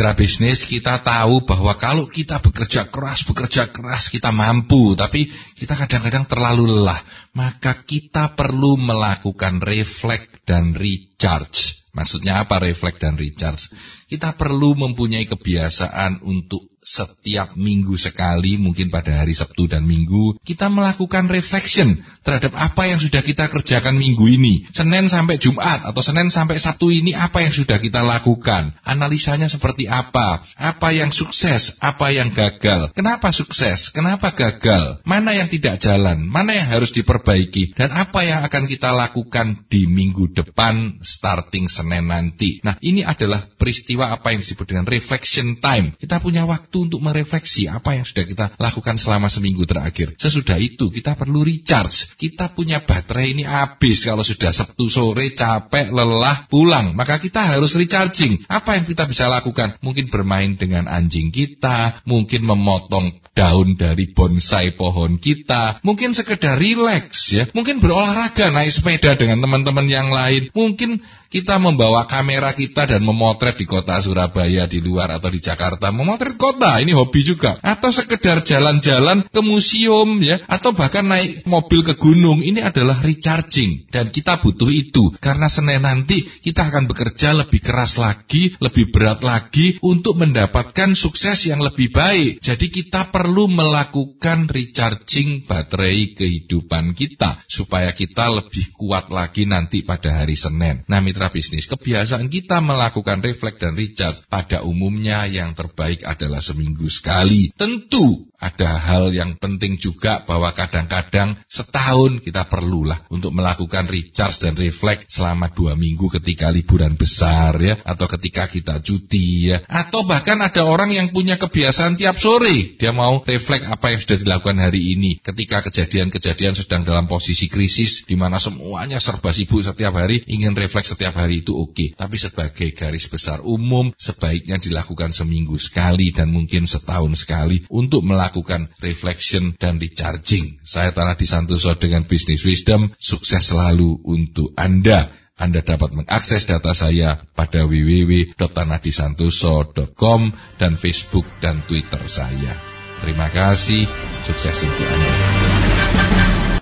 mitra bisnis kita tahu bahwa kalau kita bekerja keras, bekerja keras kita mampu, tapi kita kadang-kadang terlalu lelah. Maka kita perlu melakukan reflect dan recharge. Maksudnya apa reflect dan recharge? Kita perlu mempunyai kebiasaan untuk setiap minggu sekali, mungkin pada hari Sabtu dan Minggu, kita melakukan reflection terhadap apa yang sudah kita kerjakan minggu ini. Senin sampai Jumat atau Senin sampai Sabtu ini apa yang sudah kita lakukan. Analisanya seperti apa? Apa yang sukses? Apa yang gagal? Kenapa sukses? Kenapa gagal? Mana yang tidak jalan? Mana yang harus diperbaiki? Dan apa yang akan kita lakukan di minggu depan starting Senin nanti? Nah, ini adalah peristiwa apa yang disebut dengan reflection time. Kita punya waktu untuk merefleksi apa yang sudah kita lakukan selama seminggu terakhir. Sesudah itu kita perlu recharge. Kita punya baterai ini habis kalau sudah Sabtu sore capek, lelah, pulang. Maka kita harus recharging. Apa yang kita bisa lakukan? Mungkin bermain dengan anjing kita, mungkin memotong daun dari bonsai pohon kita, mungkin sekedar rileks ya, mungkin berolahraga naik sepeda dengan teman-teman yang lain, mungkin kita membawa kamera kita dan memotret di kota Surabaya di luar atau di Jakarta, memotret kota, ini hobi juga. Atau sekedar jalan-jalan ke museum ya, atau bahkan naik mobil ke gunung, ini adalah recharging. Dan kita butuh itu, karena Senin nanti kita akan bekerja lebih keras lagi, lebih berat lagi untuk mendapatkan sukses yang lebih baik. Jadi kita perlu melakukan recharging baterai kehidupan kita, supaya kita lebih kuat lagi nanti pada hari Senin. Nah, mitra mitra bisnis, kebiasaan kita melakukan reflect dan recharge pada umumnya yang terbaik adalah seminggu sekali. Tentu ada hal yang penting juga bahwa kadang-kadang setahun kita perlulah untuk melakukan recharge dan reflect selama dua minggu ketika liburan besar ya atau ketika kita cuti ya atau bahkan ada orang yang punya kebiasaan tiap sore dia mau reflect apa yang sudah dilakukan hari ini ketika kejadian-kejadian sedang dalam posisi krisis di mana semuanya serba sibuk setiap hari ingin reflect setiap hari itu oke okay. tapi sebagai garis besar umum sebaiknya dilakukan seminggu sekali dan mungkin setahun sekali untuk melakukan melakukan reflection dan recharging. Saya Tanah Disantoso dengan Business Wisdom, sukses selalu untuk Anda. Anda dapat mengakses data saya pada www.tanahdisantoso.com dan Facebook dan Twitter saya. Terima kasih, sukses untuk Anda.